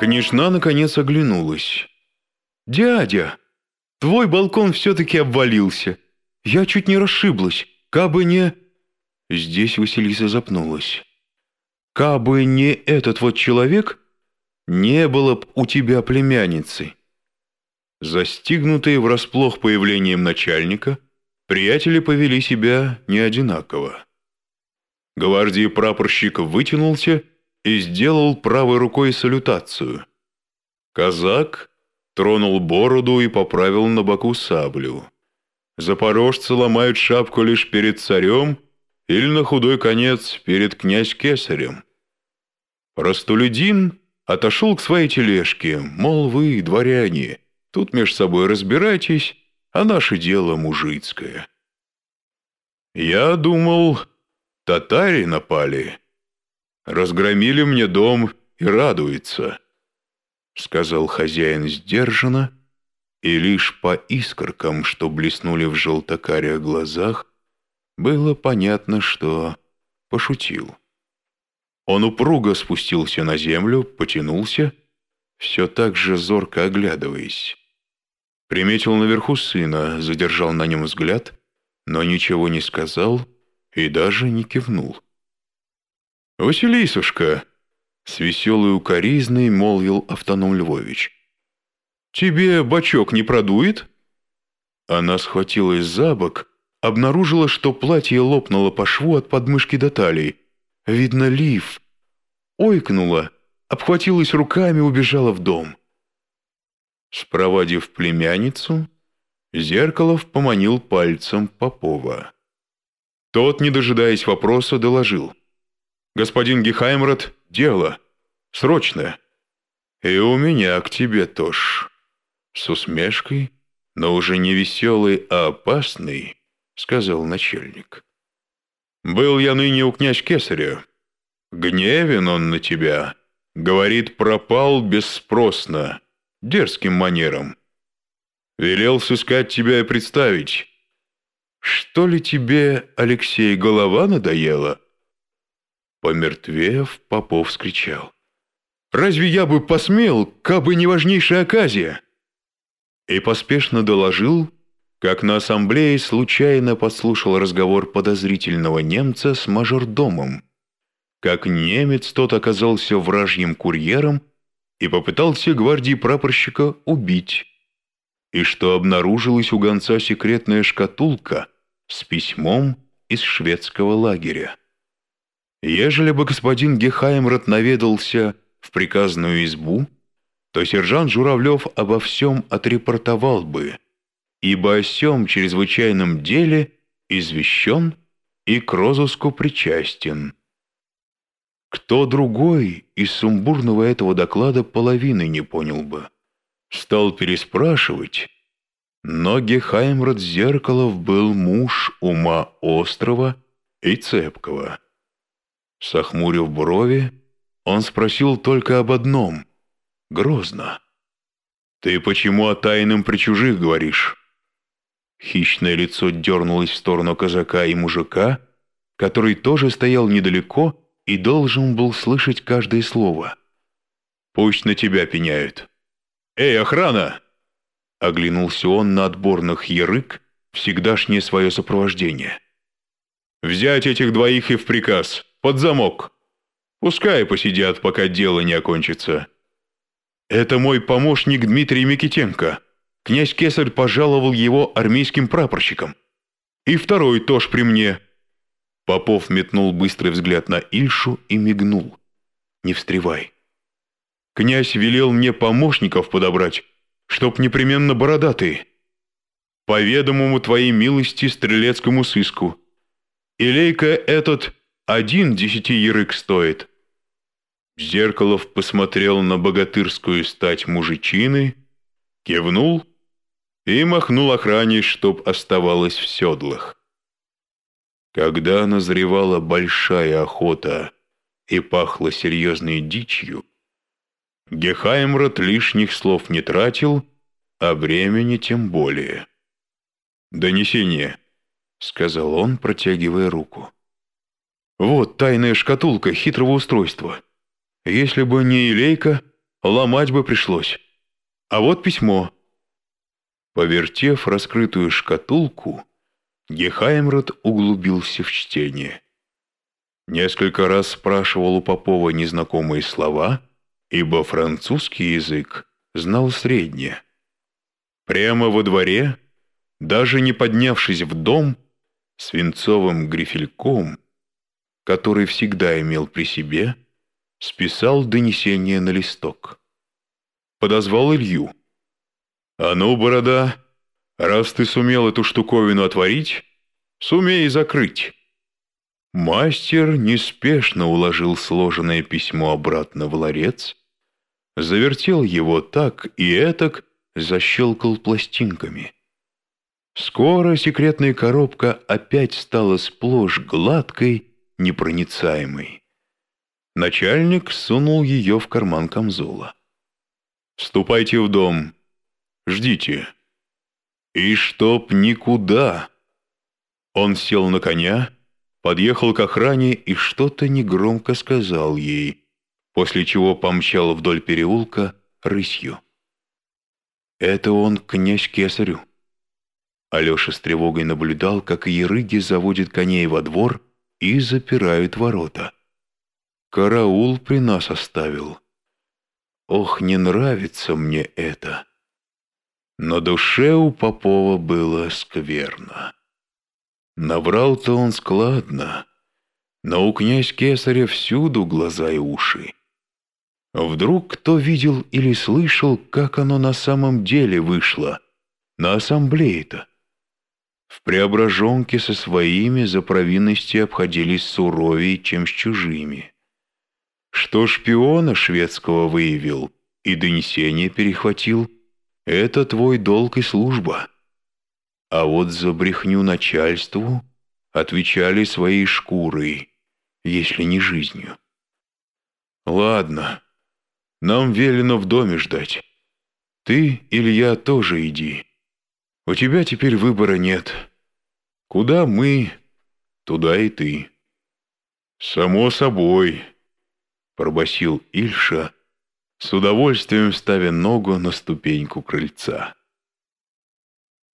Княжна, наконец, оглянулась. «Дядя, твой балкон все-таки обвалился. Я чуть не расшиблась. Кабы не...» Здесь Василиса запнулась. «Кабы не этот вот человек, не было б у тебя племянницы». Застигнутые врасплох появлением начальника, приятели повели себя не одинаково. Гвардии прапорщик вытянулся и сделал правой рукой салютацию. Казак тронул бороду и поправил на боку саблю. Запорожцы ломают шапку лишь перед царем или на худой конец перед князь-кесарем. Простолюдин отошел к своей тележке, мол, вы, дворяне, Тут между собой разбирайтесь, а наше дело мужицкое. Я думал, татари напали. Разгромили мне дом и радуется, сказал хозяин сдержанно, и лишь по искоркам, что блеснули в желтокарих глазах, было понятно, что пошутил. Он упруго спустился на землю, потянулся, все так же зорко оглядываясь. Приметил наверху сына, задержал на нем взгляд, но ничего не сказал и даже не кивнул. «Василисушка!» — с веселой укоризной молвил Автоном Львович. «Тебе бачок не продует?» Она схватилась за бок, обнаружила, что платье лопнуло по шву от подмышки до талии. Видно, лиф. Ойкнула, обхватилась руками, убежала в дом. Спровадив племянницу, Зеркалов поманил пальцем Попова. Тот, не дожидаясь вопроса, доложил. «Господин Гехаймрот, дело. Срочное. И у меня к тебе тоже». С усмешкой, но уже не веселый, а опасный, сказал начальник. «Был я ныне у князь Кесаря. Гневен он на тебя. Говорит, пропал бесспросно дерзким манером. Велел сыскать тебя и представить. Что ли тебе, Алексей, голова надоела?» Помертвев, Попов скричал. «Разве я бы посмел, кабы не важнейшая оказия?» И поспешно доложил, как на ассамблее случайно подслушал разговор подозрительного немца с мажордомом, как немец тот оказался вражьим курьером и попытался гвардии прапорщика убить, и что обнаружилась у гонца секретная шкатулка с письмом из шведского лагеря. Ежели бы господин Гехаймрот наведался в приказную избу, то сержант Журавлев обо всем отрепортовал бы, ибо о сем чрезвычайном деле извещен и к розыску причастен. Кто другой из сумбурного этого доклада половины не понял бы. Стал переспрашивать, но Гехаймрод Зеркалов был муж ума острого и цепкого. Сохмурив брови, он спросил только об одном — грозно. «Ты почему о тайном при чужих говоришь?» Хищное лицо дернулось в сторону казака и мужика, который тоже стоял недалеко и должен был слышать каждое слово. «Пусть на тебя пеняют». «Эй, охрана!» Оглянулся он на отборных ярык, всегдашнее свое сопровождение. «Взять этих двоих и в приказ, под замок. Пускай посидят, пока дело не окончится. Это мой помощник Дмитрий Микитенко. Князь Кесарь пожаловал его армейским прапорщиком. И второй тоже при мне». Попов метнул быстрый взгляд на Ильшу и мигнул. «Не встревай. Князь велел мне помощников подобрать, чтоб непременно бородатые. По ведомому твоей милости стрелецкому сыску. Илейка этот один десяти ярык стоит». Зеркалов посмотрел на богатырскую стать мужичины, кивнул и махнул охране, чтоб оставалось в седлах. Когда назревала большая охота и пахло серьезной дичью, Гехаймрот лишних слов не тратил, а времени тем более. «Донесение», — сказал он, протягивая руку. «Вот тайная шкатулка хитрого устройства. Если бы не Илейка, ломать бы пришлось. А вот письмо». Повертев раскрытую шкатулку, Гехаймрот углубился в чтение. Несколько раз спрашивал у Попова незнакомые слова, ибо французский язык знал среднее. Прямо во дворе, даже не поднявшись в дом, свинцовым грифельком, который всегда имел при себе, списал донесение на листок. Подозвал Илью. «А ну, борода, раз ты сумел эту штуковину отворить, сумей закрыть». Мастер неспешно уложил сложенное письмо обратно в ларец, завертел его так и этак, защелкал пластинками. Скоро секретная коробка опять стала сплошь гладкой, непроницаемой. Начальник сунул ее в карман камзола. «Ступайте в дом. Ждите. И чтоб никуда!» Он сел на коня, подъехал к охране и что-то негромко сказал ей, после чего помчал вдоль переулка рысью. Это он князь Кесарю. Алеша с тревогой наблюдал, как ерыги заводят коней во двор и запирают ворота. Караул при нас оставил. Ох, не нравится мне это. На душе у Попова было скверно. Набрал-то он складно, но у князь Кесаря всюду глаза и уши. Вдруг кто видел или слышал, как оно на самом деле вышло, на ассамблее-то? В Преображенке со своими за провинности обходились суровее, чем с чужими. Что шпиона шведского выявил и донесение перехватил, это твой долг и служба. А вот за брехню начальству отвечали своей шкурой, если не жизнью. Ладно, нам велено в доме ждать. Ты, Илья, тоже иди. У тебя теперь выбора нет. Куда мы, туда и ты. Само собой, пробасил Ильша, с удовольствием ставя ногу на ступеньку крыльца.